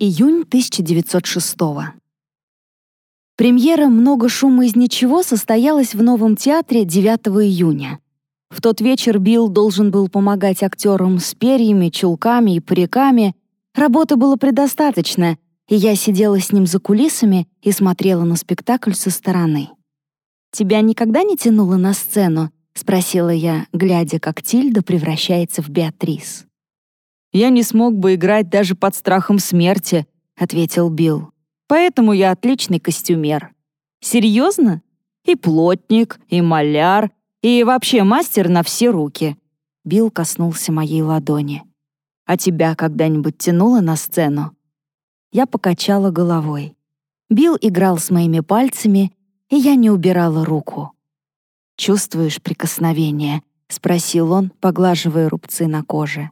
Июнь 1906 Премьера «Много шума из ничего» состоялась в Новом театре 9 июня. В тот вечер Билл должен был помогать актерам с перьями, чулками и париками. Работы было предостаточно, и я сидела с ним за кулисами и смотрела на спектакль со стороны. «Тебя никогда не тянуло на сцену?» — спросила я, глядя, как Тильда превращается в Беатрис. «Я не смог бы играть даже под страхом смерти», — ответил Билл. «Поэтому я отличный костюмер». «Серьезно? И плотник, и маляр, и вообще мастер на все руки». Билл коснулся моей ладони. «А тебя когда-нибудь тянуло на сцену?» Я покачала головой. Билл играл с моими пальцами, и я не убирала руку. «Чувствуешь прикосновение?» — спросил он, поглаживая рубцы на коже.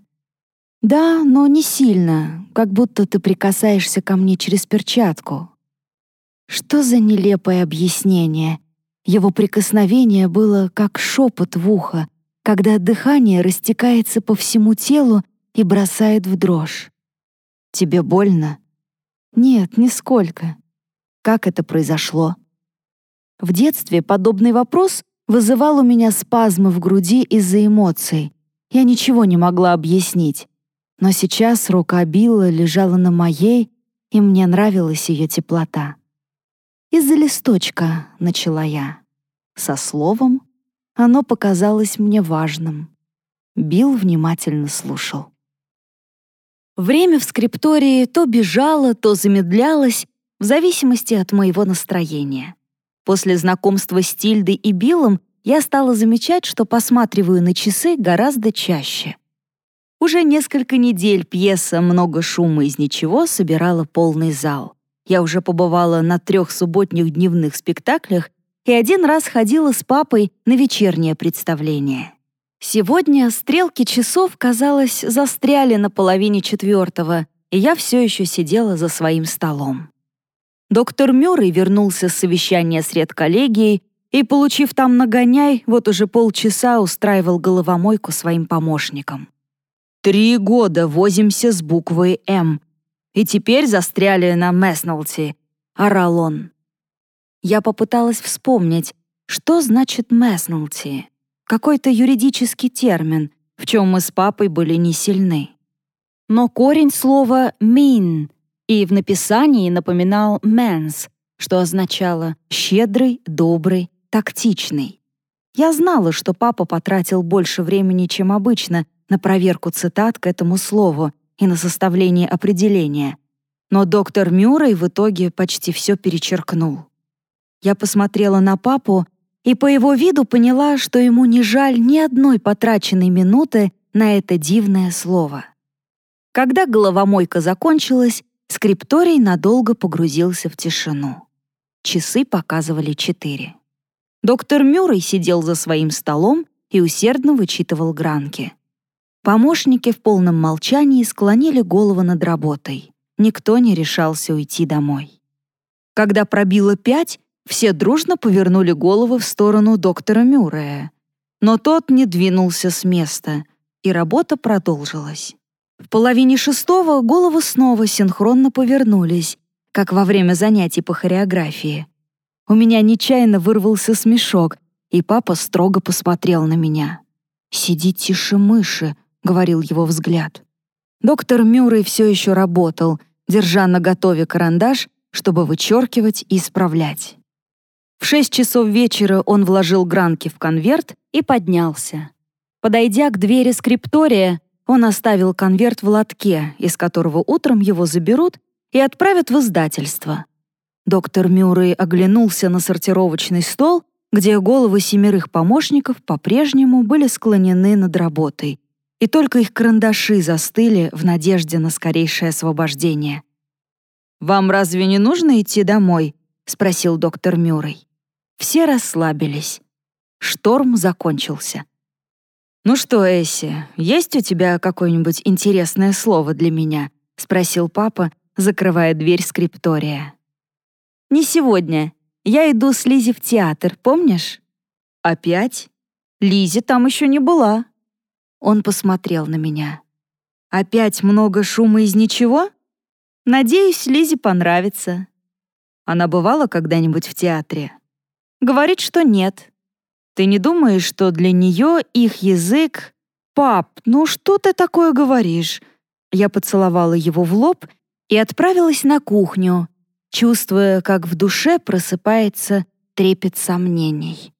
«Да, но не сильно, как будто ты прикасаешься ко мне через перчатку». Что за нелепое объяснение? Его прикосновение было как шепот в ухо, когда дыхание растекается по всему телу и бросает в дрожь. «Тебе больно?» «Нет, нисколько». «Как это произошло?» В детстве подобный вопрос вызывал у меня спазмы в груди из-за эмоций. Я ничего не могла объяснить. Но сейчас рука Билла лежала на моей, и мне нравилась ее теплота. «Из-за листочка», — начала я. Со словом оно показалось мне важным. Билл внимательно слушал. Время в скриптории то бежало, то замедлялось, в зависимости от моего настроения. После знакомства с Тильдой и Биллом я стала замечать, что посматриваю на часы гораздо чаще. Уже несколько недель пьеса «Много шума из ничего» собирала полный зал. Я уже побывала на трех субботних дневных спектаклях и один раз ходила с папой на вечернее представление. Сегодня стрелки часов, казалось, застряли на половине четвертого, и я все еще сидела за своим столом. Доктор Мюррей вернулся с совещания с редколлегией и, получив там нагоняй, вот уже полчаса устраивал головомойку своим помощникам. Три года возимся с буквой «М». И теперь застряли на Меснолти», — орал он. Я попыталась вспомнить, что значит «Меснолти». Какой-то юридический термин, в чем мы с папой были не сильны. Но корень слова «mean» и в написании напоминал «mens», что означало «щедрый», «добрый», «тактичный». Я знала, что папа потратил больше времени, чем обычно, на проверку цитат к этому слову и на составление определения. Но доктор Мюррей в итоге почти все перечеркнул. Я посмотрела на папу и по его виду поняла, что ему не жаль ни одной потраченной минуты на это дивное слово. Когда головомойка закончилась, скрипторий надолго погрузился в тишину. Часы показывали четыре. Доктор Мюррей сидел за своим столом и усердно вычитывал гранки. Помощники в полном молчании склонили голову над работой. Никто не решался уйти домой. Когда пробило пять, все дружно повернули головы в сторону доктора Мюррея. Но тот не двинулся с места, и работа продолжилась. В половине шестого головы снова синхронно повернулись, как во время занятий по хореографии. У меня нечаянно вырвался смешок, и папа строго посмотрел на меня. «Сиди тише мыши», говорил его взгляд. Доктор Мюррей все еще работал, держа на готове карандаш, чтобы вычеркивать и исправлять. В шесть часов вечера он вложил гранки в конверт и поднялся. Подойдя к двери скриптория, он оставил конверт в лотке, из которого утром его заберут и отправят в издательство. Доктор Мюррей оглянулся на сортировочный стол, где головы семерых помощников по-прежнему были склонены над работой, и только их карандаши застыли в надежде на скорейшее освобождение. «Вам разве не нужно идти домой?» — спросил доктор Мюррей. Все расслабились. Шторм закончился. «Ну что, Эсси, есть у тебя какое-нибудь интересное слово для меня?» — спросил папа, закрывая дверь скриптория. «Не сегодня. Я иду с Лизи в театр, помнишь?» «Опять? Лизи там еще не была», он посмотрел на меня. «Опять много шума из ничего?» Надеюсь, Лизе понравится. Она бывала когда-нибудь в театре? Говорит, что нет. Ты не думаешь, что для нее их язык... Пап, ну что ты такое говоришь? Я поцеловала его в лоб и отправилась на кухню, чувствуя, как в душе просыпается трепет сомнений.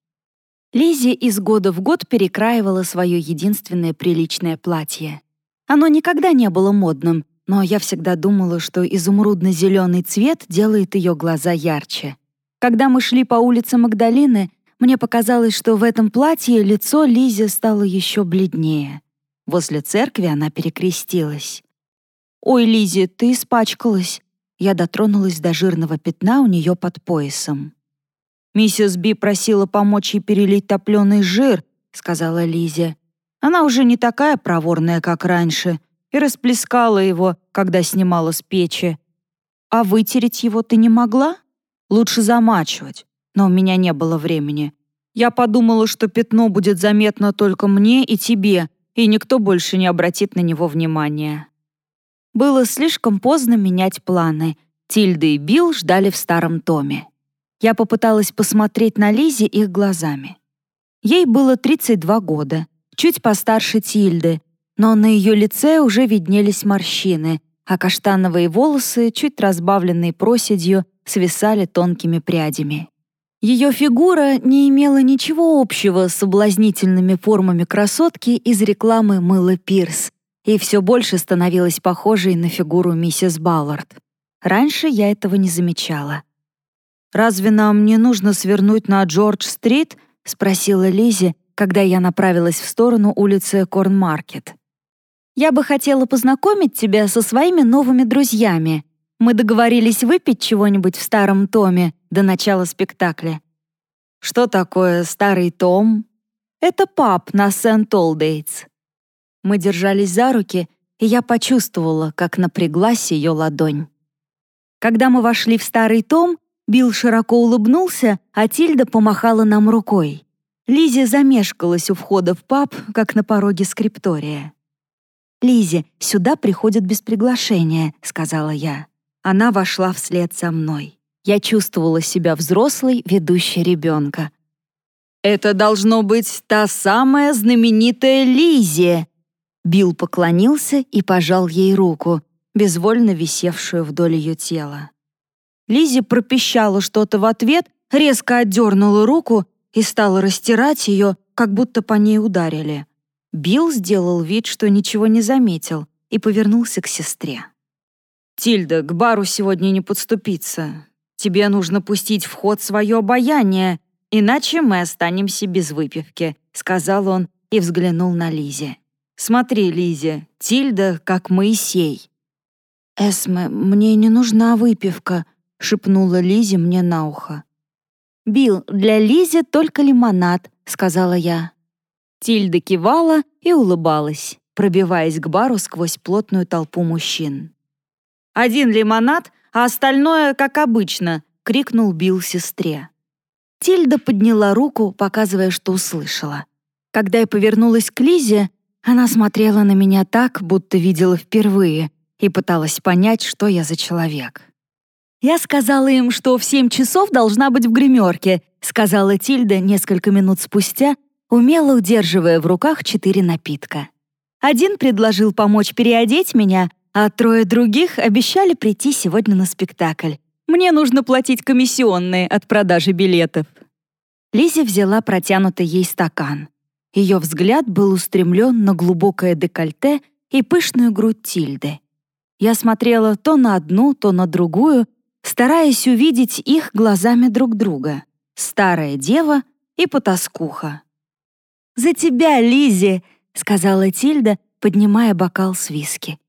Лизи из года в год перекраивала свое единственное приличное платье. Оно никогда не было модным, но я всегда думала, что изумрудно-зеленый цвет делает ее глаза ярче. Когда мы шли по улице Магдалины, мне показалось, что в этом платье лицо Лизи стало еще бледнее. Возле церкви она перекрестилась. «Ой, Лизи, ты испачкалась!» Я дотронулась до жирного пятна у нее под поясом. «Миссис Би просила помочь ей перелить топленый жир», — сказала Лизе. «Она уже не такая проворная, как раньше, и расплескала его, когда снимала с печи. А вытереть его ты не могла? Лучше замачивать, но у меня не было времени. Я подумала, что пятно будет заметно только мне и тебе, и никто больше не обратит на него внимания». Было слишком поздно менять планы. Тильда и Билл ждали в старом томе. Я попыталась посмотреть на Лизе их глазами. Ей было 32 года, чуть постарше Тильды, но на ее лице уже виднелись морщины, а каштановые волосы, чуть разбавленные проседью, свисали тонкими прядями. Ее фигура не имела ничего общего с соблазнительными формами красотки из рекламы мыла Пирс и все больше становилась похожей на фигуру миссис Баллард. Раньше я этого не замечала. «Разве нам не нужно свернуть на Джордж-стрит?» — спросила Лизи, когда я направилась в сторону улицы Корнмаркет. «Я бы хотела познакомить тебя со своими новыми друзьями. Мы договорились выпить чего-нибудь в старом томе до начала спектакля». «Что такое старый том?» «Это паб на Сент-Олдейтс». Мы держались за руки, и я почувствовала, как напряглась ее ладонь. Когда мы вошли в старый том, Билл широко улыбнулся, а Тильда помахала нам рукой. Лизи замешкалась у входа в паб, как на пороге скриптория. «Лизи, сюда приходят без приглашения», — сказала я. Она вошла вслед за мной. Я чувствовала себя взрослой, ведущей ребенка. «Это должно быть та самая знаменитая Лизи!» Билл поклонился и пожал ей руку, безвольно висевшую вдоль ее тела. Лизи пропищала что-то в ответ, резко отдернула руку и стала растирать ее, как будто по ней ударили. Билл сделал вид, что ничего не заметил, и повернулся к сестре. «Тильда, к бару сегодня не подступиться. Тебе нужно пустить в ход свое обаяние, иначе мы останемся без выпивки», — сказал он и взглянул на Лизе. «Смотри, Лизе, Тильда как Моисей». «Эсме, мне не нужна выпивка», — шепнула Лизе мне на ухо. «Билл, для Лизи только лимонад», — сказала я. Тильда кивала и улыбалась, пробиваясь к бару сквозь плотную толпу мужчин. «Один лимонад, а остальное, как обычно», — крикнул Билл сестре. Тильда подняла руку, показывая, что услышала. Когда я повернулась к Лизе, она смотрела на меня так, будто видела впервые, и пыталась понять, что я за человек. «Я сказала им, что в семь часов должна быть в гримерке», сказала Тильда несколько минут спустя, умело удерживая в руках четыре напитка. Один предложил помочь переодеть меня, а трое других обещали прийти сегодня на спектакль. Мне нужно платить комиссионные от продажи билетов. Лизи взяла протянутый ей стакан. Ее взгляд был устремлен на глубокое декольте и пышную грудь Тильды. Я смотрела то на одну, то на другую, стараясь увидеть их глазами друг друга. Старая дева и потаскуха. «За тебя, Лизи!» — сказала Тильда, поднимая бокал с виски.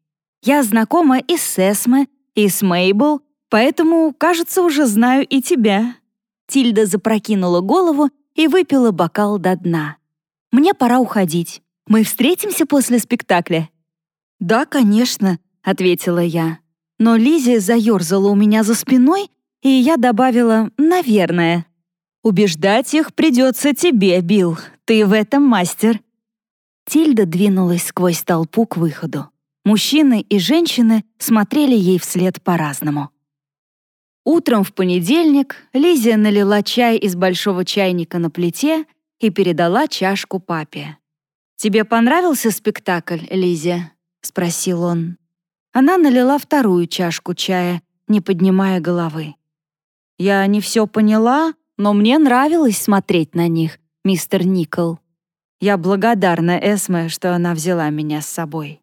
«Я знакома и с Эсме, и с Мейбл, поэтому, кажется, уже знаю и тебя». Тильда запрокинула голову и выпила бокал до дна. «Мне пора уходить. Мы встретимся после спектакля?» «Да, конечно», — ответила я. Но Лизи заерзала у меня за спиной, и я добавила «наверное». «Убеждать их придется тебе, Билл. Ты в этом мастер». Тильда двинулась сквозь толпу к выходу. Мужчины и женщины смотрели ей вслед по-разному. Утром в понедельник Лизия налила чай из большого чайника на плите и передала чашку папе. «Тебе понравился спектакль, Лизия?» — спросил он. Она налила вторую чашку чая, не поднимая головы. «Я не все поняла, но мне нравилось смотреть на них, мистер Никол. Я благодарна Эсме, что она взяла меня с собой.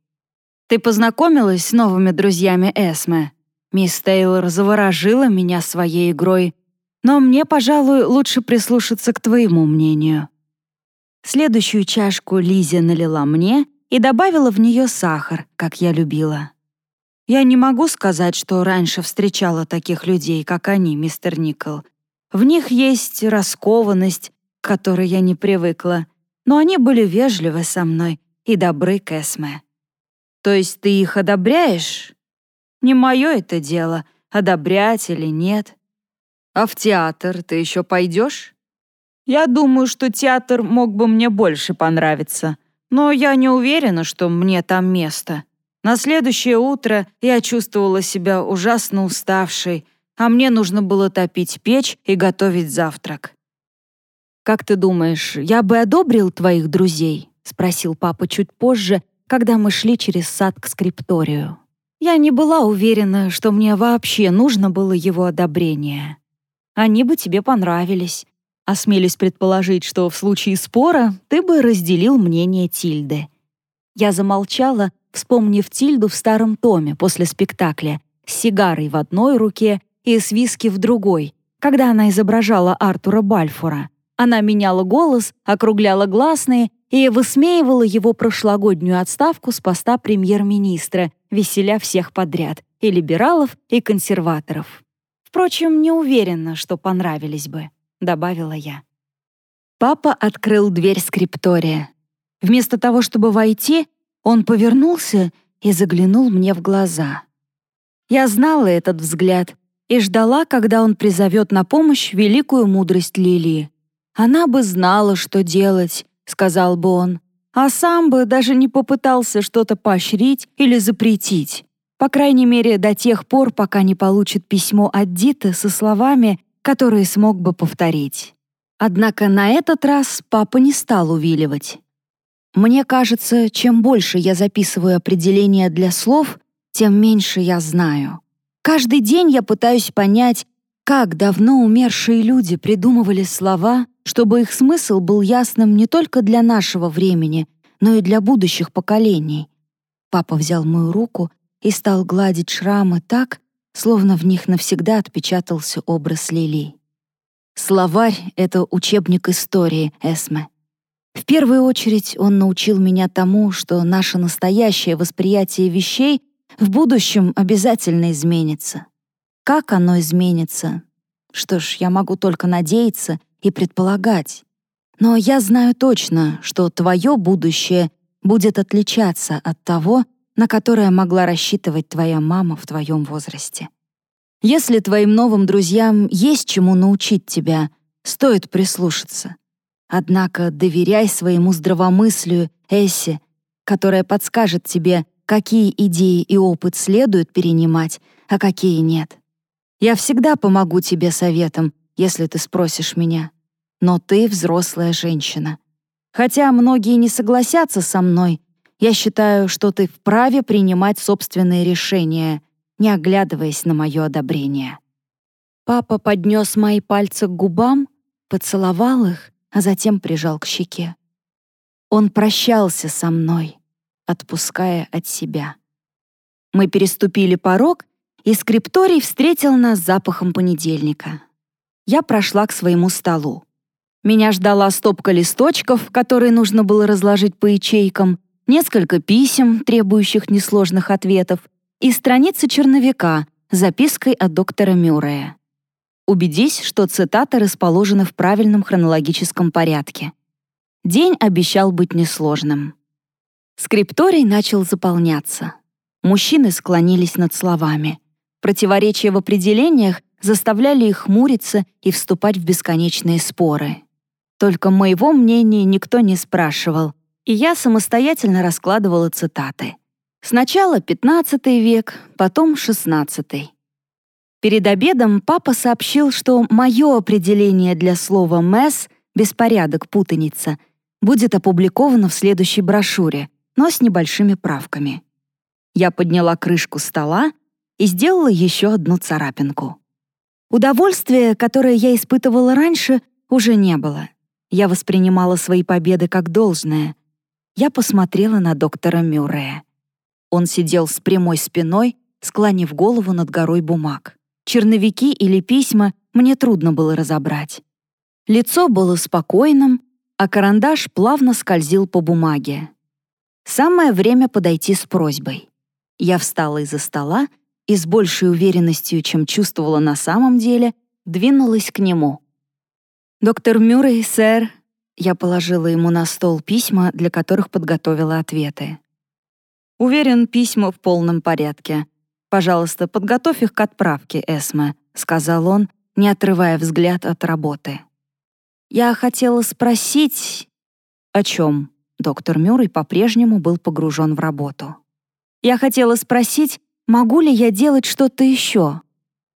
Ты познакомилась с новыми друзьями Эсме?» Мисс Тейлор заворожила меня своей игрой, но мне, пожалуй, лучше прислушаться к твоему мнению. Следующую чашку Лизия налила мне и добавила в нее сахар, как я любила. Я не могу сказать, что раньше встречала таких людей, как они, мистер Никол. В них есть раскованность, к которой я не привыкла, но они были вежливы со мной и добры к Эсме. То есть ты их одобряешь? Не мое это дело, одобрять или нет. А в театр ты еще пойдешь? Я думаю, что театр мог бы мне больше понравиться, но я не уверена, что мне там место. На следующее утро я чувствовала себя ужасно уставшей, а мне нужно было топить печь и готовить завтрак. «Как ты думаешь, я бы одобрил твоих друзей?» — спросил папа чуть позже, когда мы шли через сад к скрипторию. Я не была уверена, что мне вообще нужно было его одобрение. Они бы тебе понравились. Осмелюсь предположить, что в случае спора ты бы разделил мнение Тильды. Я замолчала, вспомнив Тильду в старом томе после спектакля с сигарой в одной руке и с виски в другой, когда она изображала Артура Бальфура. Она меняла голос, округляла гласные и высмеивала его прошлогоднюю отставку с поста премьер-министра, веселя всех подряд, и либералов, и консерваторов. Впрочем, не уверена, что понравились бы, добавила я. Папа открыл дверь скриптория. Вместо того, чтобы войти, он повернулся и заглянул мне в глаза. Я знала этот взгляд и ждала, когда он призовет на помощь великую мудрость Лилии. Она бы знала, что делать, — сказал бы он, а сам бы даже не попытался что-то поощрить или запретить. По крайней мере, до тех пор, пока не получит письмо от Диты со словами, которые смог бы повторить. Однако на этот раз папа не стал увиливать. Мне кажется, чем больше я записываю определения для слов, тем меньше я знаю. Каждый день я пытаюсь понять, как давно умершие люди придумывали слова, чтобы их смысл был ясным не только для нашего времени, но и для будущих поколений. Папа взял мою руку и стал гладить шрамы так, словно в них навсегда отпечатался образ Лили. Словарь — это учебник истории, Эсме. В первую очередь он научил меня тому, что наше настоящее восприятие вещей в будущем обязательно изменится. Как оно изменится? Что ж, я могу только надеяться и предполагать. Но я знаю точно, что твое будущее будет отличаться от того, на которое могла рассчитывать твоя мама в твоем возрасте. Если твоим новым друзьям есть чему научить тебя, стоит прислушаться. Однако доверяй своему здравомыслию, Эссе, которая подскажет тебе, какие идеи и опыт следует перенимать, а какие нет. Я всегда помогу тебе советом, если ты спросишь меня. Но ты взрослая женщина. Хотя многие не согласятся со мной, я считаю, что ты вправе принимать собственные решения, не оглядываясь на мое одобрение. Папа поднес мои пальцы к губам, поцеловал их, а затем прижал к щеке. Он прощался со мной, отпуская от себя. Мы переступили порог и скрипторий встретил нас запахом понедельника. Я прошла к своему столу. Меня ждала стопка листочков, которые нужно было разложить по ячейкам, несколько писем, требующих несложных ответов, и страница черновика запиской от доктора Мюррея. Убедись, что цитаты расположены в правильном хронологическом порядке. День обещал быть несложным. Скрипторий начал заполняться. Мужчины склонились над словами. Противоречия в определениях заставляли их хмуриться и вступать в бесконечные споры. Только моего мнения никто не спрашивал, и я самостоятельно раскладывала цитаты. Сначала XV век, потом XVI. Перед обедом папа сообщил, что мое определение для слова «месс» — беспорядок, путаница — будет опубликовано в следующей брошюре, но с небольшими правками. Я подняла крышку стола и сделала еще одну царапинку. Удовольствия, которое я испытывала раньше, уже не было. Я воспринимала свои победы как должное. Я посмотрела на доктора Мюррея. Он сидел с прямой спиной, склонив голову над горой бумаг. Черновики или письма мне трудно было разобрать. Лицо было спокойным, а карандаш плавно скользил по бумаге. Самое время подойти с просьбой. Я встала из-за стола и с большей уверенностью, чем чувствовала на самом деле, двинулась к нему. «Доктор Мюррей, сэр», я положила ему на стол письма, для которых подготовила ответы. «Уверен, письма в полном порядке. Пожалуйста, подготовь их к отправке, Эсме», — сказал он, не отрывая взгляд от работы. «Я хотела спросить...» «О чем?» Доктор Мюррей по-прежнему был погружен в работу. «Я хотела спросить, могу ли я делать что-то еще?»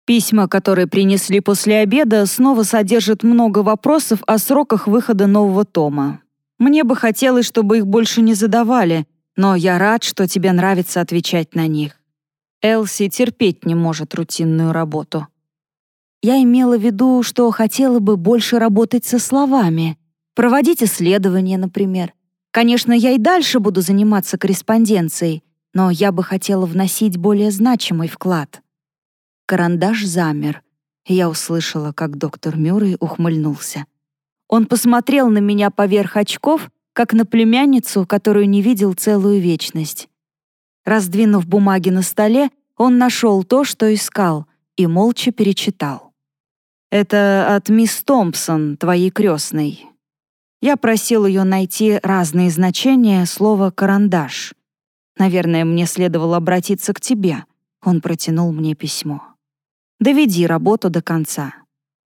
Письма, которые принесли после обеда, снова содержат много вопросов о сроках выхода нового тома. Мне бы хотелось, чтобы их больше не задавали, но я рад, что тебе нравится отвечать на них. Элси терпеть не может рутинную работу. Я имела в виду, что хотела бы больше работать со словами, проводить исследования, например. Конечно, я и дальше буду заниматься корреспонденцией, но я бы хотела вносить более значимый вклад. Карандаш замер, я услышала, как доктор Мюррей ухмыльнулся. Он посмотрел на меня поверх очков как на племянницу, которую не видел целую вечность. Раздвинув бумаги на столе, он нашел то, что искал, и молча перечитал. «Это от мисс Томпсон, твоей крестной. Я просил ее найти разные значения слова «карандаш». Наверное, мне следовало обратиться к тебе. Он протянул мне письмо. Доведи работу до конца.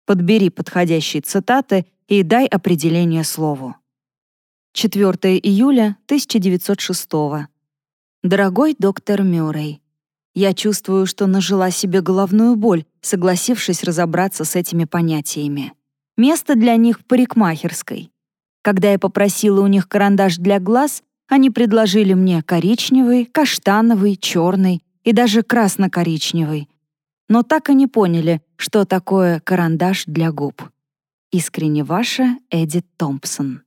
Подбери подходящие цитаты и дай определение слову. 4 июля 1906 Дорогой доктор Мюррей, я чувствую, что нажила себе головную боль, согласившись разобраться с этими понятиями. Место для них в парикмахерской. Когда я попросила у них карандаш для глаз, они предложили мне коричневый, каштановый, черный и даже красно-коричневый. Но так и не поняли, что такое карандаш для губ. Искренне ваша Эдит Томпсон.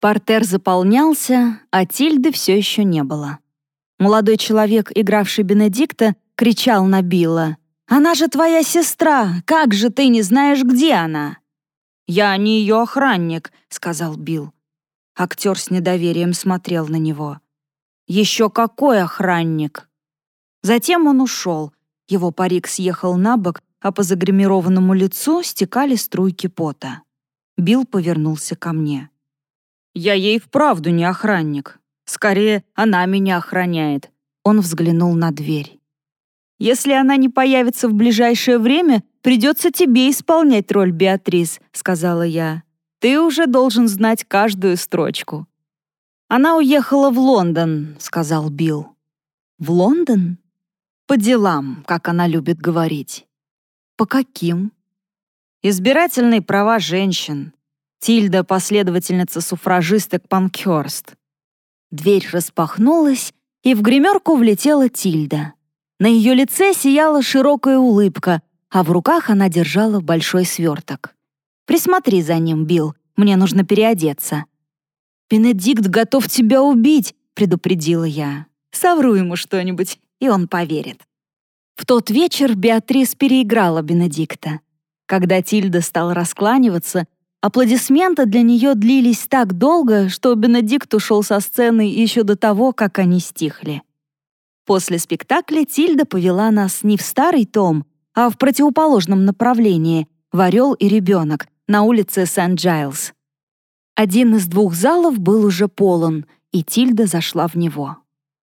Портер заполнялся, а Тильды все еще не было. Молодой человек, игравший Бенедикта, кричал на Билла. «Она же твоя сестра! Как же ты не знаешь, где она?» «Я не ее охранник», — сказал Билл. Актер с недоверием смотрел на него. «Еще какой охранник!» Затем он ушел. Его парик съехал на бок, а по загримированному лицу стекали струйки пота. Билл повернулся ко мне. Я ей вправду не охранник. Скорее, она меня охраняет. Он взглянул на дверь. Если она не появится в ближайшее время, придется тебе исполнять роль Беатрис, сказала я. Ты уже должен знать каждую строчку. Она уехала в Лондон, сказал Билл. В Лондон? По делам, как она любит говорить. По каким? Избирательные права женщин, Тильда — последовательница суфражисток Панкхёрст. Дверь распахнулась, и в гримерку влетела Тильда. На ее лице сияла широкая улыбка, а в руках она держала большой сверток. «Присмотри за ним, Билл, мне нужно переодеться». «Бенедикт готов тебя убить», — предупредила я. «Совру ему что-нибудь, и он поверит». В тот вечер Беатрис переиграла Бенедикта. Когда Тильда стала раскланиваться, Аплодисменты для нее длились так долго, что Бенедикт ушел со сцены еще до того, как они стихли. После спектакля Тильда повела нас не в старый том, а в противоположном направлении — в «Орел и ребенок» на улице Сент-Джайлз. Один из двух залов был уже полон, и Тильда зашла в него.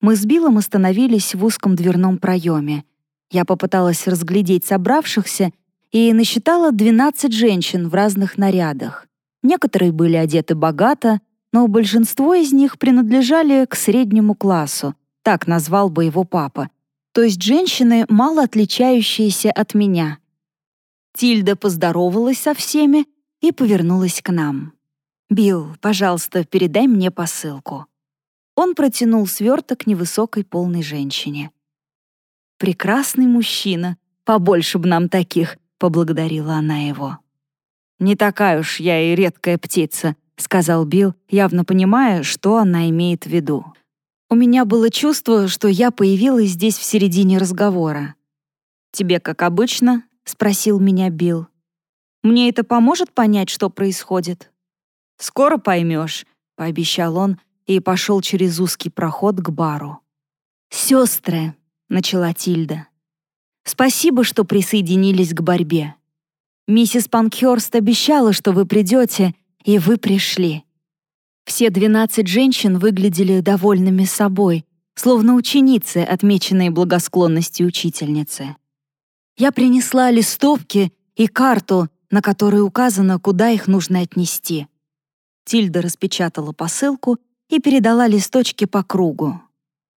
Мы с Биллом остановились в узком дверном проеме. Я попыталась разглядеть собравшихся — и насчитала 12 женщин в разных нарядах. Некоторые были одеты богато, но большинство из них принадлежали к среднему классу, так назвал бы его папа, то есть женщины, мало отличающиеся от меня. Тильда поздоровалась со всеми и повернулась к нам. «Билл, пожалуйста, передай мне посылку». Он протянул сверток невысокой полной женщине. «Прекрасный мужчина, побольше бы нам таких», — поблагодарила она его. «Не такая уж я и редкая птица», — сказал Билл, явно понимая, что она имеет в виду. У меня было чувство, что я появилась здесь в середине разговора. «Тебе как обычно?» — спросил меня Билл. «Мне это поможет понять, что происходит?» «Скоро поймешь», — пообещал он и пошел через узкий проход к бару. «Сестры», — начала Тильда. «Спасибо, что присоединились к борьбе. Миссис Панкхёрст обещала, что вы придете, и вы пришли. Все двенадцать женщин выглядели довольными собой, словно ученицы, отмеченные благосклонностью учительницы. Я принесла листовки и карту, на которой указано, куда их нужно отнести. Тильда распечатала посылку и передала листочки по кругу.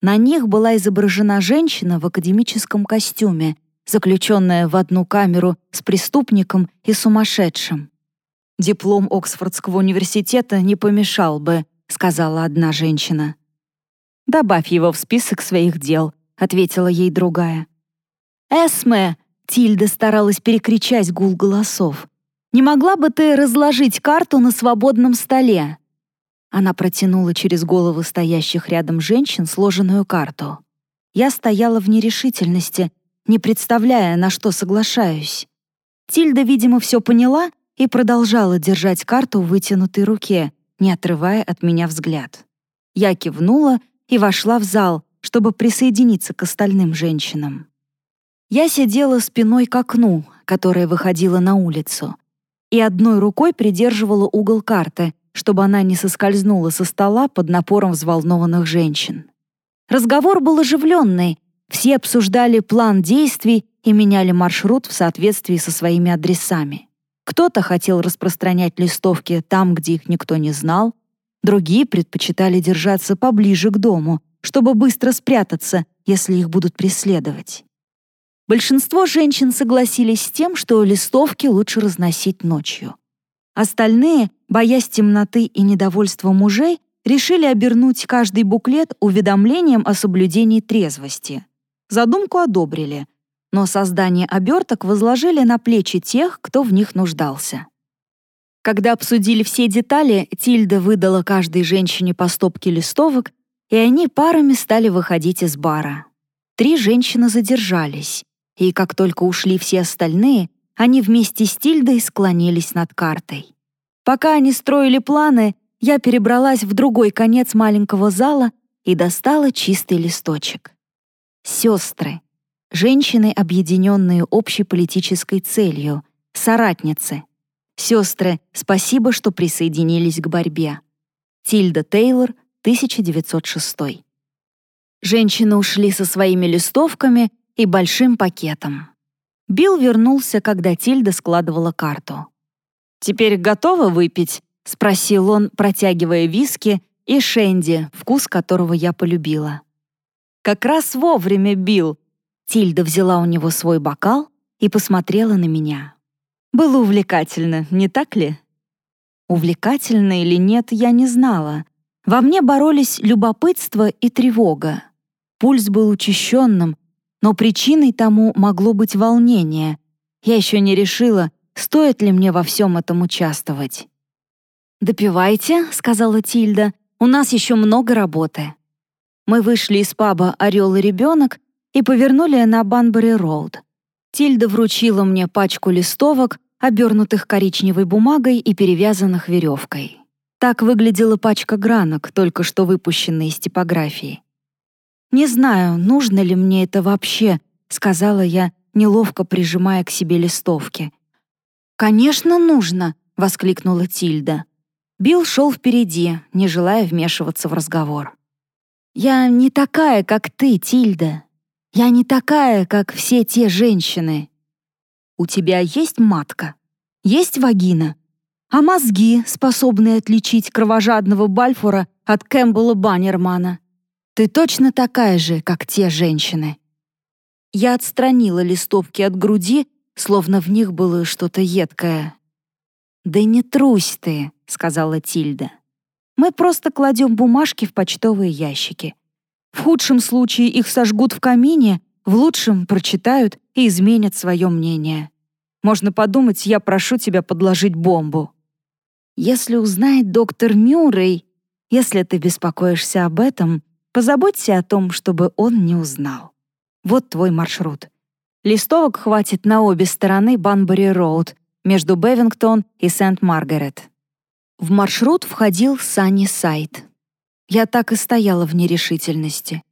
На них была изображена женщина в академическом костюме, заключенная в одну камеру с преступником и сумасшедшим. «Диплом Оксфордского университета не помешал бы», — сказала одна женщина. «Добавь его в список своих дел», — ответила ей другая. «Эсме!» — Тильда старалась перекричать гул голосов. «Не могла бы ты разложить карту на свободном столе?» Она протянула через головы стоящих рядом женщин сложенную карту. Я стояла в нерешительности, не представляя, на что соглашаюсь. Тильда, видимо, все поняла и продолжала держать карту в вытянутой руке, не отрывая от меня взгляд. Я кивнула и вошла в зал, чтобы присоединиться к остальным женщинам. Я сидела спиной к окну, которое выходило на улицу, и одной рукой придерживала угол карты, чтобы она не соскользнула со стола под напором взволнованных женщин. Разговор был оживленный, все обсуждали план действий и меняли маршрут в соответствии со своими адресами. Кто-то хотел распространять листовки там, где их никто не знал, другие предпочитали держаться поближе к дому, чтобы быстро спрятаться, если их будут преследовать. Большинство женщин согласились с тем, что листовки лучше разносить ночью. Остальные, боясь темноты и недовольства мужей, решили обернуть каждый буклет уведомлением о соблюдении трезвости. Задумку одобрили — но создание оберток возложили на плечи тех, кто в них нуждался. Когда обсудили все детали, Тильда выдала каждой женщине по стопке листовок, и они парами стали выходить из бара. Три женщины задержались, и как только ушли все остальные, они вместе с Тильдой склонились над картой. Пока они строили планы, я перебралась в другой конец маленького зала и достала чистый листочек. Сестры, женщины, объединенные общей политической целью, соратницы. Сестры, спасибо, что присоединились к борьбе. Тильда Тейлор, 1906. Женщины ушли со своими листовками и большим пакетом. Билл вернулся, когда Тильда складывала карту. «Теперь готова выпить?» — спросил он, протягивая виски и шенди, вкус которого я полюбила. «Как раз вовремя, Билл!» Тильда взяла у него свой бокал и посмотрела на меня. Было увлекательно, не так ли? Увлекательно или нет, я не знала. Во мне боролись любопытство и тревога. Пульс был учащенным, но причиной тому могло быть волнение. Я еще не решила, стоит ли мне во всем этом участвовать. «Допивайте», — сказала Тильда, — «у нас еще много работы». Мы вышли из паба «Орел и ребенок» и повернули на Банбери-Роуд. Тильда вручила мне пачку листовок, обернутых коричневой бумагой и перевязанных веревкой. Так выглядела пачка гранок, только что выпущенная из типографии. «Не знаю, нужно ли мне это вообще», — сказала я, неловко прижимая к себе листовки. «Конечно, нужно!» — воскликнула Тильда. Билл шел впереди, не желая вмешиваться в разговор. «Я не такая, как ты, Тильда. Я не такая, как все те женщины. У тебя есть матка? Есть вагина? А мозги, способные отличить кровожадного Бальфора от Кэмпбелла Баннермана? Ты точно такая же, как те женщины». Я отстранила листовки от груди, словно в них было что-то едкое. «Да не трусь ты», — сказала Тильда. «Мы просто кладем бумажки в почтовые ящики. В худшем случае их сожгут в камине, в лучшем прочитают и изменят свое мнение. Можно подумать, я прошу тебя подложить бомбу». Если узнает доктор Мюррей, если ты беспокоишься об этом, позаботься о том, чтобы он не узнал. Вот твой маршрут. Листовок хватит на обе стороны Банбери-Роуд, между Бевингтон и Сент-Маргарет. В маршрут входил Санни Сайт. Я так и стояла в нерешительности.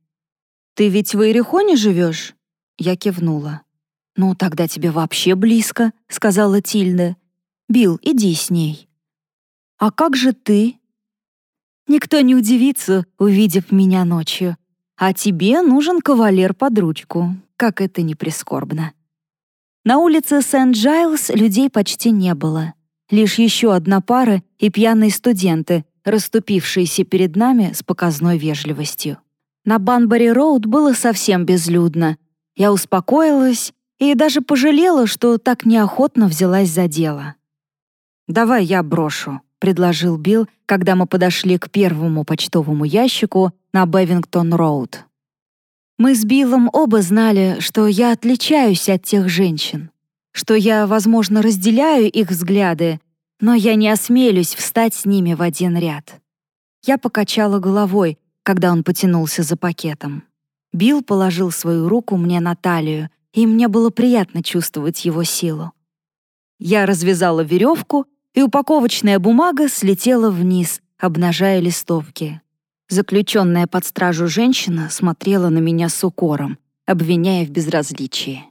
«Ты ведь в Иерихоне живешь?» Я кивнула. «Ну, тогда тебе вообще близко», — сказала Тильда. «Билл, иди с ней». «А как же ты?» «Никто не удивится, увидев меня ночью. А тебе нужен кавалер под ручку, как это ни прискорбно». На улице Сент-Джайлс людей почти не было. Лишь еще одна пара и пьяные студенты, расступившиеся перед нами с показной вежливостью. На Банбери-Роуд было совсем безлюдно. Я успокоилась и даже пожалела, что так неохотно взялась за дело. «Давай я брошу», — предложил Билл, когда мы подошли к первому почтовому ящику на Бевингтон-Роуд. Мы с Биллом оба знали, что я отличаюсь от тех женщин, что я, возможно, разделяю их взгляды, но я не осмелюсь встать с ними в один ряд. Я покачала головой, когда он потянулся за пакетом. Билл положил свою руку мне на талию, и мне было приятно чувствовать его силу. Я развязала веревку, и упаковочная бумага слетела вниз, обнажая листовки. Заключенная под стражу женщина смотрела на меня с укором, обвиняя в безразличии.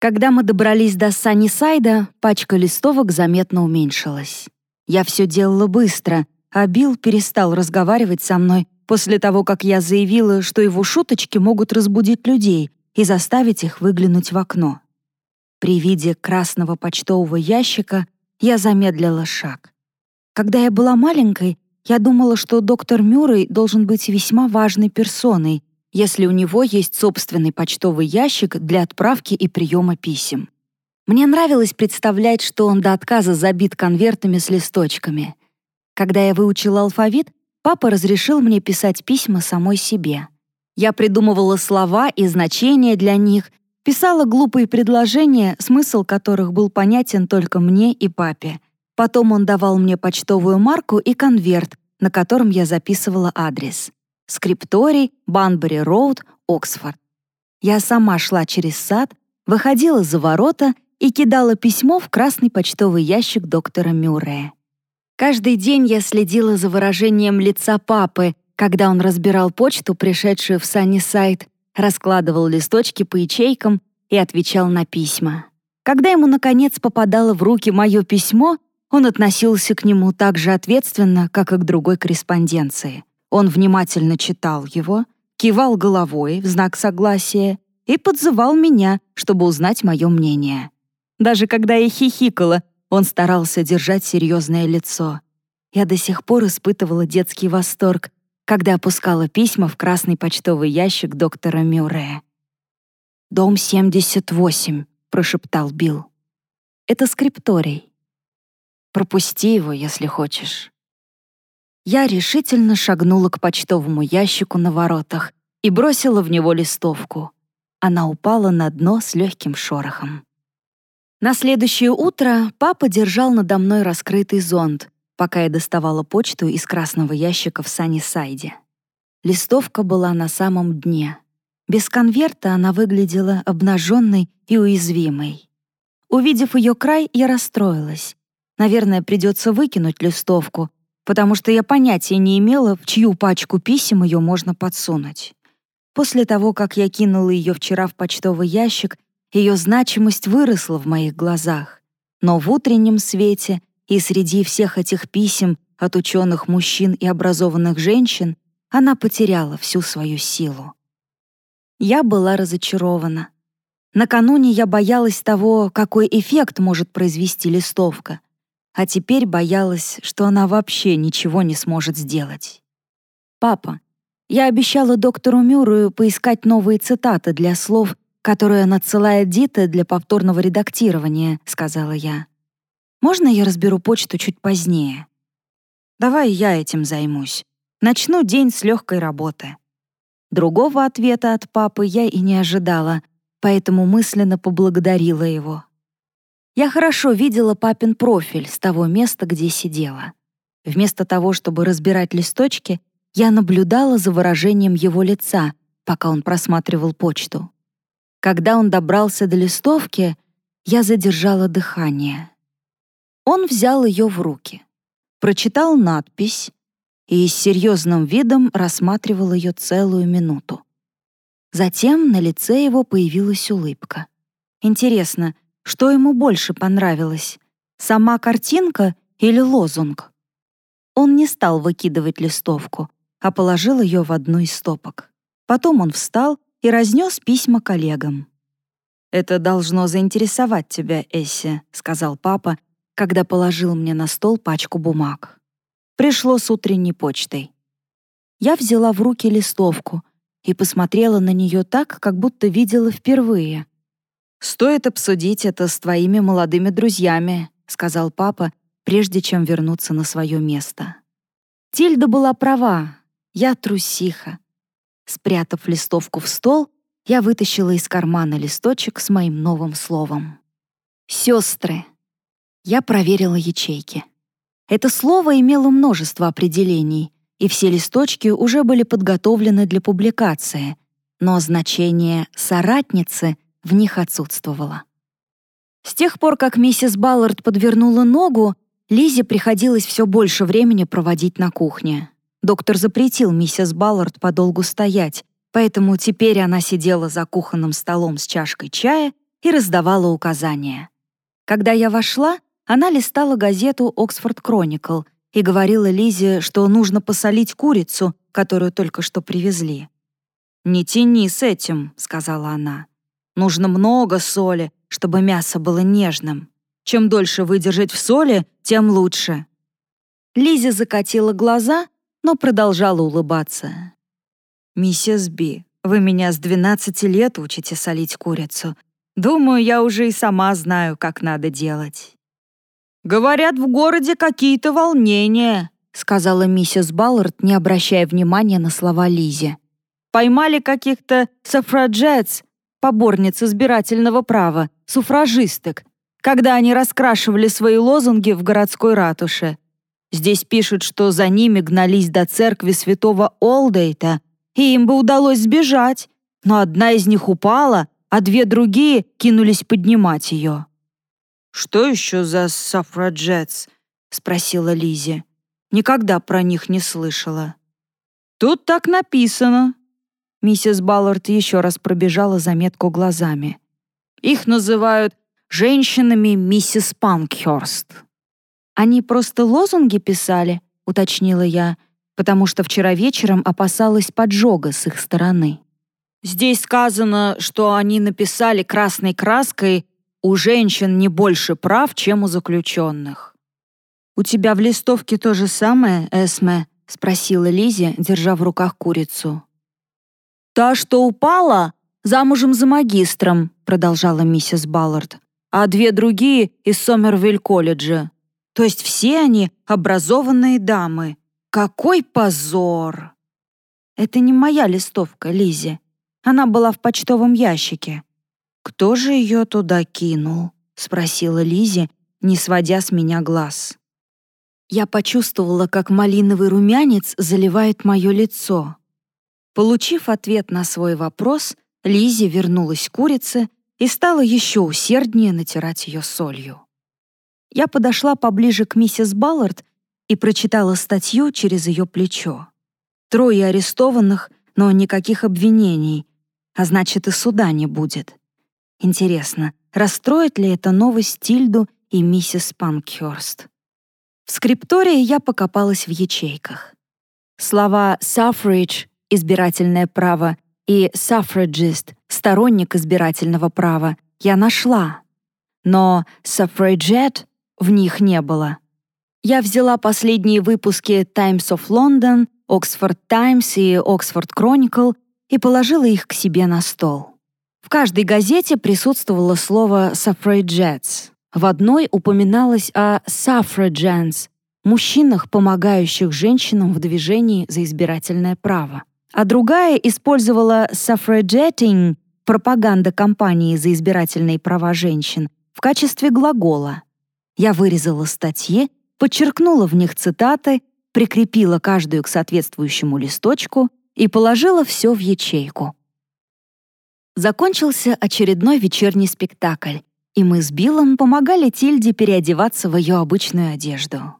Когда мы добрались до Саннисайда, пачка листовок заметно уменьшилась. Я все делала быстро, а Билл перестал разговаривать со мной после того, как я заявила, что его шуточки могут разбудить людей и заставить их выглянуть в окно. При виде красного почтового ящика я замедлила шаг. Когда я была маленькой, я думала, что доктор Мюррей должен быть весьма важной персоной, если у него есть собственный почтовый ящик для отправки и приема писем. Мне нравилось представлять, что он до отказа забит конвертами с листочками. Когда я выучила алфавит, папа разрешил мне писать письма самой себе. Я придумывала слова и значения для них, писала глупые предложения, смысл которых был понятен только мне и папе. Потом он давал мне почтовую марку и конверт, на котором я записывала адрес. Скрипторий, Банбери-Роуд, Оксфорд. Я сама шла через сад, выходила за ворота и кидала письмо в красный почтовый ящик доктора Мюррея. Каждый день я следила за выражением лица папы, когда он разбирал почту, пришедшую в Саннисайд, раскладывал листочки по ячейкам и отвечал на письма. Когда ему, наконец, попадало в руки мое письмо, он относился к нему так же ответственно, как и к другой корреспонденции. Он внимательно читал его, кивал головой в знак согласия и подзывал меня, чтобы узнать мое мнение. Даже когда я хихикала, он старался держать серьезное лицо. Я до сих пор испытывала детский восторг, когда опускала письма в красный почтовый ящик доктора Мюррея. «Дом 78», — прошептал Билл. «Это скрипторий. Пропусти его, если хочешь». Я решительно шагнула к почтовому ящику на воротах и бросила в него листовку. Она упала на дно с легким шорохом. На следующее утро папа держал надо мной раскрытый зонт, пока я доставала почту из красного ящика в Саннисайде. Листовка была на самом дне. Без конверта она выглядела обнаженной и уязвимой. Увидев ее край, я расстроилась. Наверное, придется выкинуть листовку, потому что я понятия не имела, в чью пачку писем ее можно подсунуть. После того, как я кинула ее вчера в почтовый ящик, ее значимость выросла в моих глазах. Но в утреннем свете и среди всех этих писем от ученых мужчин и образованных женщин она потеряла всю свою силу. Я была разочарована. Накануне я боялась того, какой эффект может произвести листовка — а теперь боялась, что она вообще ничего не сможет сделать. «Папа, Я обещала доктору Мюррею поискать новые цитаты для слов, которые надсылает Дита для повторного редактирования», — сказала я. «Можно я разберу почту чуть позднее?» «Давай я этим займусь. Начну день с легкой работы». Другого ответа от папы я и не ожидала, поэтому мысленно поблагодарила его. Я хорошо видела папин профиль с того места, где сидела. Вместо того, чтобы разбирать листочки, я наблюдала за выражением его лица, пока он просматривал почту. Когда он добрался до листовки, я задержала дыхание. Он взял ее в руки, прочитал надпись и с серьезным видом рассматривал ее целую минуту. Затем на лице его появилась улыбка. Интересно, что ему больше понравилось? Сама картинка или лозунг? Он не стал выкидывать листовку, а положил ее в одну из стопок. Потом он встал и разнес письма коллегам. «Это должно заинтересовать тебя, Эсси», — сказал папа, когда положил мне на стол пачку бумаг. Пришло с утренней почтой. Я взяла в руки листовку и посмотрела на нее так, как будто видела впервые. «Стоит обсудить это с твоими молодыми друзьями», — сказал папа, прежде чем вернуться на свое место. Тильда была права, я трусиха. Спрятав листовку в стол, я вытащила из кармана листочек с моим новым словом. «Сестры». Я проверила ячейки. Это слово имело множество определений, и все листочки уже были подготовлены для публикации, но значение «соратницы» в них отсутствовало. С тех пор, как миссис Баллард подвернула ногу, Лизе приходилось все больше времени проводить на кухне. Доктор запретил миссис Баллард подолгу стоять, поэтому теперь она сидела за кухонным столом с чашкой чая и раздавала указания. Когда я вошла, она листала газету «Оксфорд Кроникл» и говорила Лизе, что нужно посолить курицу, которую только что привезли. «Не тяни с этим», — сказала она. «Нужно много соли, чтобы мясо было нежным. Чем дольше выдержать в соли, тем лучше». Лиза закатила глаза, но продолжала улыбаться. «Миссис Би, вы меня с 12 лет учите солить курицу. Думаю, я уже и сама знаю, как надо делать». «Говорят, в городе какие-то волнения», — сказала миссис Баллард, не обращая внимания на слова Лизи. «Поймали каких-то суфраджетс, поборниц избирательного права, суфражисток, когда они раскрашивали свои лозунги в городской ратуше. Здесь пишут, что за ними гнались до церкви святого Олдейта, и им бы удалось сбежать, но одна из них упала, а две другие кинулись поднимать ее. «Что еще за сафраджетс?» — спросила Лизи. «Никогда про них не слышала». «Тут так написано». Миссис Баллард еще раз пробежала заметку глазами. «Их называют женщинами миссис Панкхерст». «Они просто лозунги писали», — уточнила я, потому что вчера вечером опасалась поджога с их стороны. «Здесь сказано, что они написали красной краской «У женщин не больше прав, чем у заключенных». «У тебя в листовке то же самое, Эсме?» — спросила Лизи, держа в руках курицу. «Та, что упала, замужем за магистром», — продолжала миссис Баллард а две другие из Сомервиль-колледжа. То есть все они образованные дамы. Какой позор! Это не моя листовка, Лизи. Она была в почтовом ящике. Кто же ее туда кинул? Спросила Лизи, не сводя с меня глаз. Я почувствовала, как малиновый румянец заливает мое лицо. Получив ответ на свой вопрос, Лизи вернулась к курице и стала еще усерднее натирать ее солью. Я подошла поближе к миссис Баллард и прочитала статью через ее плечо. Трое арестованных, но никаких обвинений, а значит и суда не будет. Интересно, расстроит ли эта новость Тильду и миссис Панкхёрст? В скриптории я покопалась в ячейках. Слова «suffrage» — избирательное право и «suffragist» — сторонник избирательного права, я нашла. Но «suffragette» в них не было. Я взяла последние выпуски «Times of London» «Оксфорд Таймс» и «Оксфорд Кроникл» и положила их к себе на стол. В каждой газете присутствовало слово «suffragettes». В одной упоминалось о «suffragans» — мужчинах, помогающих женщинам в движении за избирательное право. А другая использовала «suffragetting» — пропаганда кампании за избирательные права женщин — в качестве глагола. Я вырезала статьи, подчеркнула в них цитаты, прикрепила каждую к соответствующему листочку и положила все в ячейку. Закончился очередной вечерний спектакль, и мы с Биллом помогали Тильде переодеваться в ее обычную одежду.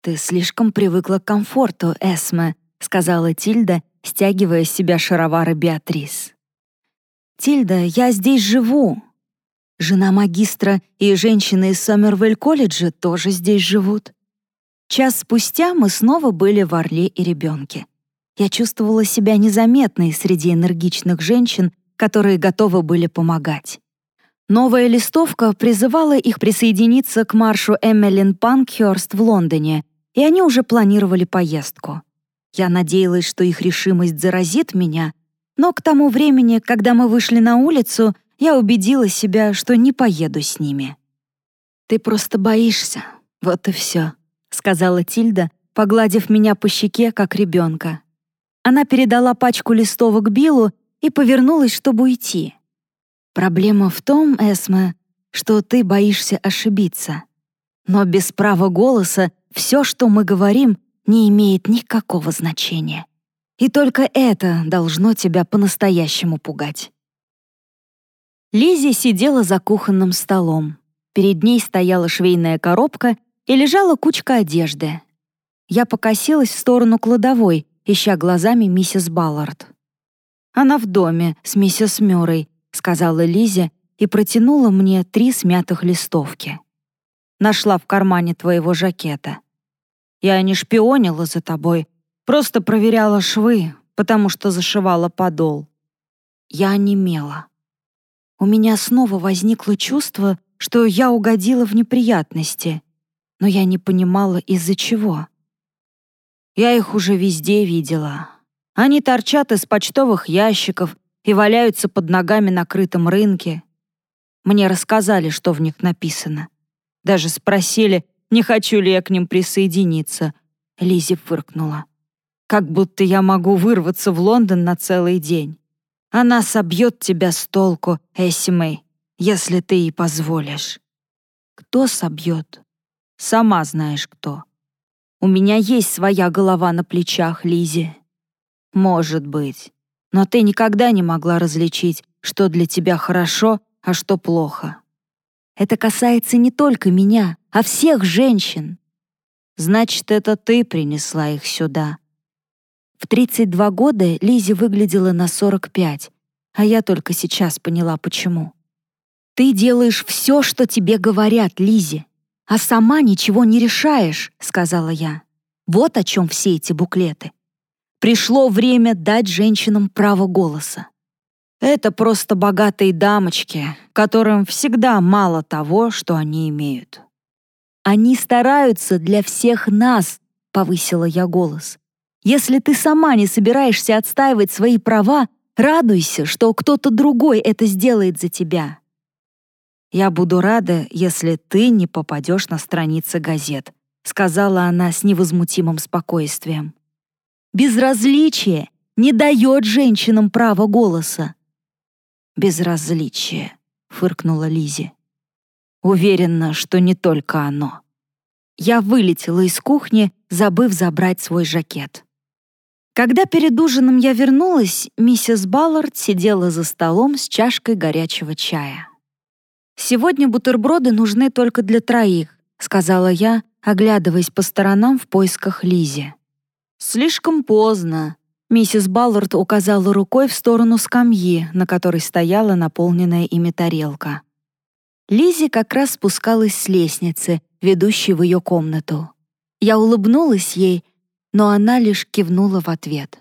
«Ты слишком привыкла к комфорту, Эсме», — сказала Тильда, стягивая с себя шаровары Беатрис. «Тильда, я здесь живу». Жена магистра и женщины из Сомервель-колледжа тоже здесь живут. Час спустя мы снова были в Орле и ребенке. Я чувствовала себя незаметной среди энергичных женщин, которые готовы были помогать. Новая листовка призывала их присоединиться к маршу Эммелин Панкхёрст в Лондоне, и они уже планировали поездку. Я надеялась, что их решимость заразит меня, но к тому времени, когда мы вышли на улицу, я убедила себя, что не поеду с ними. «Ты просто боишься, вот и все», — сказала Тильда, погладив меня по щеке, как ребенка. Она передала пачку листовок Биллу и повернулась, чтобы уйти. «Проблема в том, Эсме, что ты боишься ошибиться. Но без права голоса все, что мы говорим, не имеет никакого значения. И только это должно тебя по-настоящему пугать». Лизи сидела за кухонным столом. Перед ней стояла швейная коробка и лежала кучка одежды. Я покосилась в сторону кладовой, ища глазами миссис Баллард. «Она в доме с миссис Мюррей», — сказала Лизе и протянула мне три смятых листовки. «Нашла в кармане твоего жакета. Я не шпионила за тобой, просто проверяла швы, потому что зашивала подол». Я онемела. У меня снова возникло чувство, что я угодила в неприятности, но я не понимала, из-за чего. Я их уже везде видела, они торчат из почтовых ящиков и валяются под ногами на крытом рынке. Мне рассказали, что в них написано. Даже спросили, не хочу ли я к ним присоединиться. Лизи фыркнула. Как будто я могу вырваться в Лондон на целый день. Она собьет тебя с толку, Эсси если ты ей позволишь. Кто собьет? Сама знаешь кто. У меня есть своя голова на плечах, Лизи. Может быть. Но ты никогда не могла различить, что для тебя хорошо, а что плохо. Это касается не только меня, а всех женщин. Значит, это ты принесла их сюда. В 32 года Лизи выглядела на 45, а я только сейчас поняла, почему. Ты делаешь все, что тебе говорят, Лизи, а сама ничего не решаешь, сказала я. Вот о чем все эти буклеты. Пришло время дать женщинам право голоса. Это просто богатые дамочки, которым всегда мало того, что они имеют. Они стараются для всех нас, повысила я голос. Если ты сама не собираешься отстаивать свои права, радуйся, что кто-то другой это сделает за тебя. Я буду рада, если ты не попадешь на страницы газет, сказала она с невозмутимым спокойствием. Безразличие не дает женщинам права голоса. Безразличие, фыркнула Лизи. Уверена, что не только оно. Я вылетела из кухни, забыв забрать свой жакет. Когда перед ужином я вернулась, миссис Баллард сидела за столом с чашкой горячего чая. «Сегодня бутерброды нужны только для троих», — сказала я, оглядываясь по сторонам в поисках Лизи. «Слишком поздно», — миссис Баллард указала рукой в сторону скамьи, на которой стояла наполненная ими тарелка. Лизи как раз спускалась с лестницы, ведущей в ее комнату. Я улыбнулась ей, но она лишь кивнула в ответ.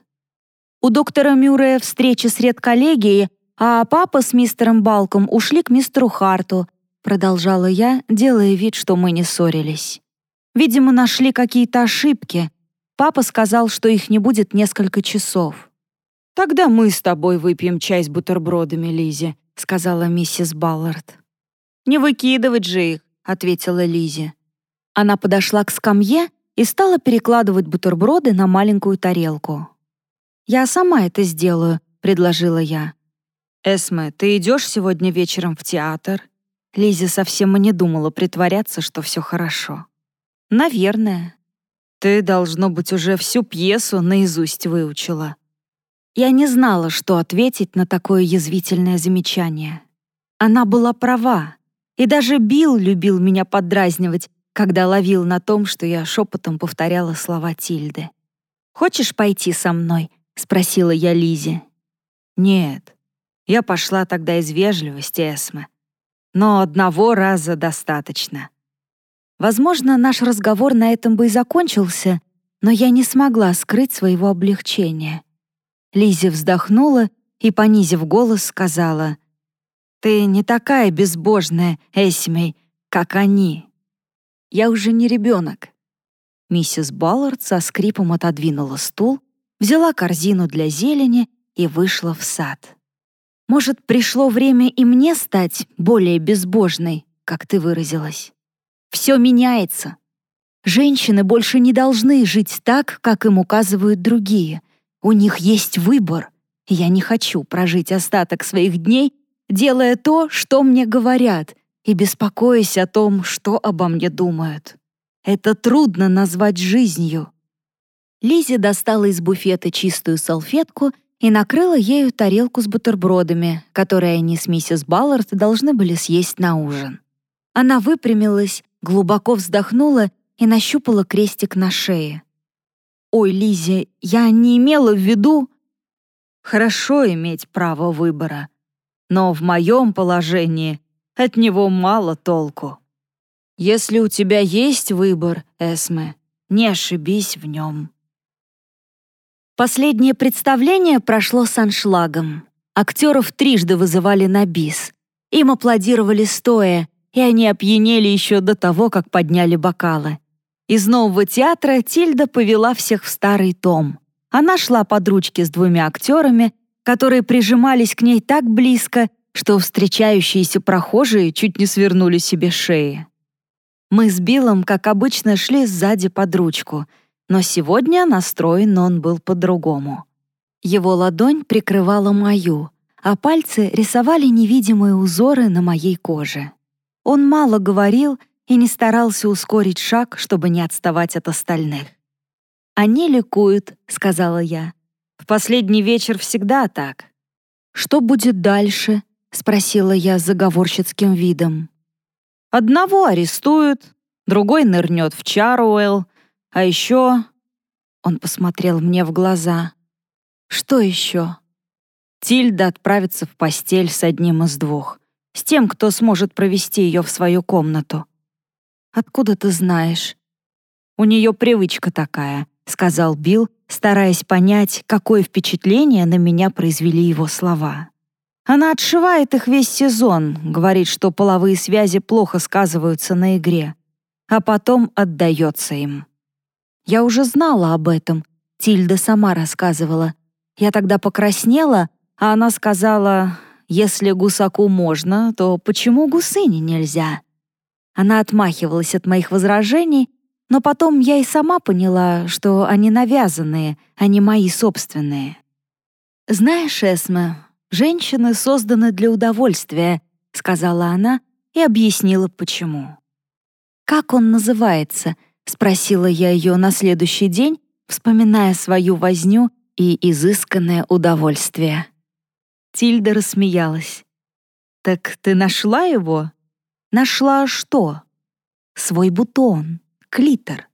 У доктора Мюррея встреча с редколлегией, а папа с мистером Балком ушли к мистеру Харту, продолжала я, делая вид, что мы не ссорились. Видимо, нашли какие-то ошибки, Папа сказал, что их не будет несколько часов. «Тогда мы с тобой выпьем чай с бутербродами, Лизи», — сказала миссис Баллард. «Не выкидывать же их», — ответила Лизи. Она подошла к скамье и стала перекладывать бутерброды на маленькую тарелку. «Я сама это сделаю», — предложила я. «Эсме, ты идешь сегодня вечером в театр?» Лизи совсем и не думала притворяться, что все хорошо. «Наверное». «Ты, должно быть, уже всю пьесу наизусть выучила». Я не знала, что ответить на такое язвительное замечание. Она была права. И даже Билл любил меня поддразнивать, когда ловил на том, что я шепотом повторяла слова Тильды. «Хочешь пойти со мной?» — спросила я Лизе. «Нет, я пошла тогда из вежливости, Эсме. Но одного раза достаточно». Возможно, наш разговор на этом бы и закончился, но я не смогла скрыть своего облегчения. Лизи вздохнула и, понизив голос, сказала, «Ты не такая безбожная, Эсмей, как они. Я уже не ребенок». Миссис Баллард со скрипом отодвинула стул, взяла корзину для зелени и вышла в сад. «Может, пришло время и мне стать более безбожной, как ты выразилась? Все меняется. Женщины больше не должны жить так, как им указывают другие — у них есть выбор. Я не хочу прожить остаток своих дней, делая то, что мне говорят, и беспокоясь о том, что обо мне думают. Это трудно назвать жизнью. Лизи достала из буфета чистую салфетку и накрыла ею тарелку с бутербродами, которые они с миссис Баллард должны были съесть на ужин. Она выпрямилась, глубоко вздохнула и нащупала крестик на шее. «Ой, Лизе, я не имела в виду...» «Хорошо иметь право выбора, но в моем положении от него мало толку. Если у тебя есть выбор, Эсме, не ошибись в нем». Последнее представление прошло с аншлагом. Актеров трижды вызывали на бис. Им аплодировали стоя, и они опьянели еще до того, как подняли бокалы. Из нового театра Тильда повела всех в старый том. Она шла под ручки с двумя актерами, которые прижимались к ней так близко, что встречающиеся прохожие чуть не свернули себе шеи. Мы с Биллом, как обычно, шли сзади под ручку, но сегодня настроен он был по-другому. Его ладонь прикрывала мою, а пальцы рисовали невидимые узоры на моей коже. Он мало говорил — и не старался ускорить шаг, чтобы не отставать от остальных. «Они ликуют», — сказала я. «В последний вечер всегда так». «Что будет дальше?» — спросила я с заговорщицким видом. «Одного арестуют, другой нырнет в Чаруэлл, а еще...» Он посмотрел мне в глаза. «Что еще?» Тильда отправится в постель с одним из двух, с тем, кто сможет провести ее в свою комнату. «Откуда ты знаешь?» «У нее привычка такая», — сказал Билл, стараясь понять, какое впечатление на меня произвели его слова. «Она отшивает их весь сезон, говорит, что половые связи плохо сказываются на игре, а потом отдается им». Я уже знала об этом, Тильда сама рассказывала. Я тогда покраснела, а она сказала, «Если гусаку можно, то почему гусыне нельзя?» Она отмахивалась от моих возражений, но потом я и сама поняла, что они навязанные, а не мои собственные. «Знаешь, Эсме, женщины созданы для удовольствия», — сказала она и объяснила, почему. «Как он называется?» — спросила я ее на следующий день, вспоминая свою возню и изысканное удовольствие. Тильда рассмеялась. «Так ты нашла его?» Нашла что? Свой бутон, клитор.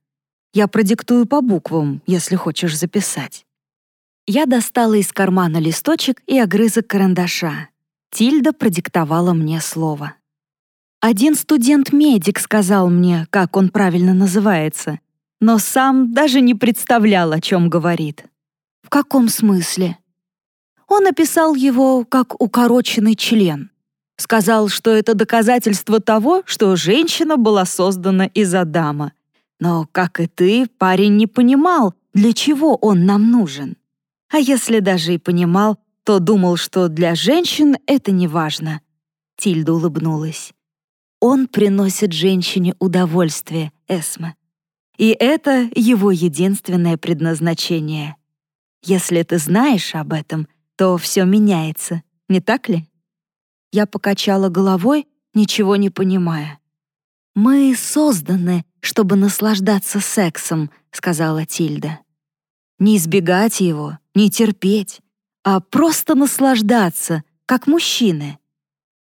Я продиктую по буквам, если хочешь записать. Я достала из кармана листочек и огрызок карандаша. Тильда продиктовала мне слово. Один студент-медик сказал мне, как он правильно называется, но сам даже не представлял, о чем говорит. В каком смысле? Он описал его как укороченный член. Сказал, что это доказательство того, что женщина была создана из Адама. Но, как и ты, парень не понимал, для чего он нам нужен. А если даже и понимал, то думал, что для женщин это не важно. Тильда улыбнулась. Он приносит женщине удовольствие, Эсма. И это его единственное предназначение. Если ты знаешь об этом, то все меняется, не так ли? Я покачала головой, ничего не понимая. «Мы созданы, чтобы наслаждаться сексом», — сказала Тильда. «Не избегать его, не терпеть, а просто наслаждаться, как мужчины».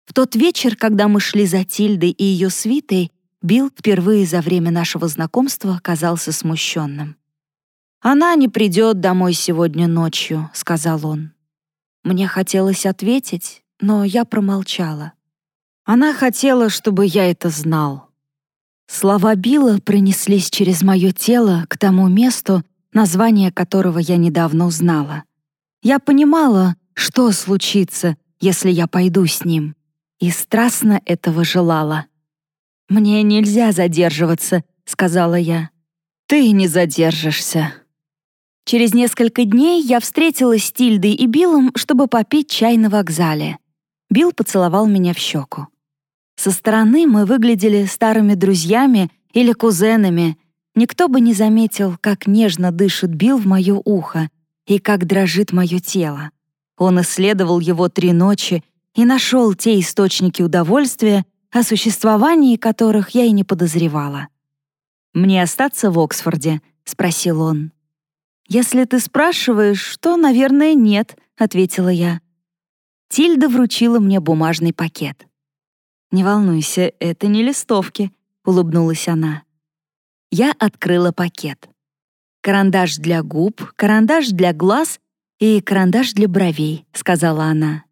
В тот вечер, когда мы шли за Тильдой и ее свитой, Билл впервые за время нашего знакомства казался смущенным. «Она не придет домой сегодня ночью», — сказал он. Мне хотелось ответить, но я промолчала. Она хотела, чтобы я это знал. Слова Билла пронеслись через мое тело к тому месту, название которого я недавно узнала. Я понимала, что случится, если я пойду с ним, и страстно этого желала. «Мне нельзя задерживаться», — сказала я. «Ты не задержишься». Через несколько дней я встретилась с Тильдой и Биллом, чтобы попить чай на вокзале. Билл поцеловал меня в щеку. Со стороны мы выглядели старыми друзьями или кузенами. Никто бы не заметил, как нежно дышит Билл в мое ухо и как дрожит мое тело. Он исследовал его три ночи и нашел те источники удовольствия, о существовании которых я и не подозревала. «Мне остаться в Оксфорде?» — спросил он. «Если ты спрашиваешь, то, наверное, нет», — ответила я. Тильда вручила мне бумажный пакет. «Не волнуйся, это не листовки», — улыбнулась она. Я открыла пакет. «Карандаш для губ, карандаш для глаз и карандаш для бровей», — сказала она.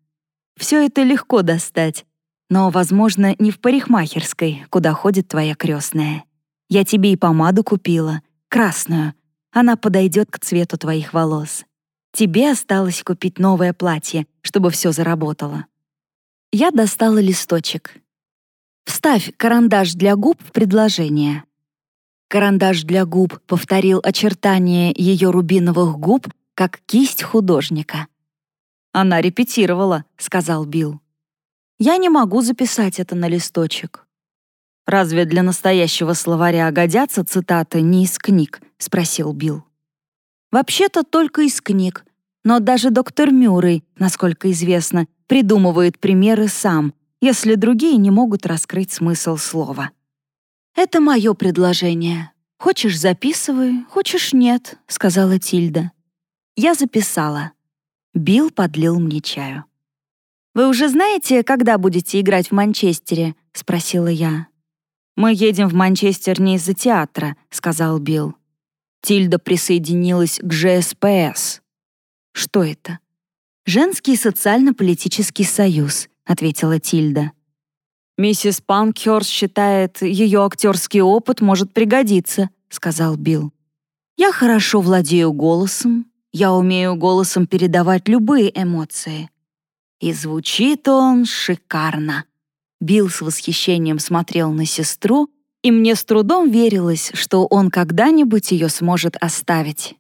«Все это легко достать, но, возможно, не в парикмахерской, куда ходит твоя крестная. Я тебе и помаду купила, красную. Она подойдет к цвету твоих волос. Тебе осталось купить новое платье, чтобы все заработало». Я достала листочек. Вставь карандаш для губ в предложение. Карандаш для губ повторил очертания ее рубиновых губ, как кисть художника. «Она репетировала», — сказал Билл. «Я не могу записать это на листочек». «Разве для настоящего словаря годятся цитаты не из книг?» — спросил Билл. «Вообще-то только из книг, но даже доктор Мюррей, насколько известно, придумывает примеры сам, если другие не могут раскрыть смысл слова. «Это мое предложение. Хочешь — записывай, хочешь — нет», — сказала Тильда. Я записала. Билл подлил мне чаю. «Вы уже знаете, когда будете играть в Манчестере?» — спросила я. «Мы едем в Манчестер не из-за театра», — сказал Билл. Тильда присоединилась к ЖСПС. «Что это?» «Женский социально-политический союз», ответила Тильда. «Миссис Панкхёрст считает, ее актерский опыт может пригодиться», — сказал Билл. «Я хорошо владею голосом, я умею голосом передавать любые эмоции. И звучит он шикарно». Билл с восхищением смотрел на сестру, и мне с трудом верилось, что он когда-нибудь ее сможет оставить.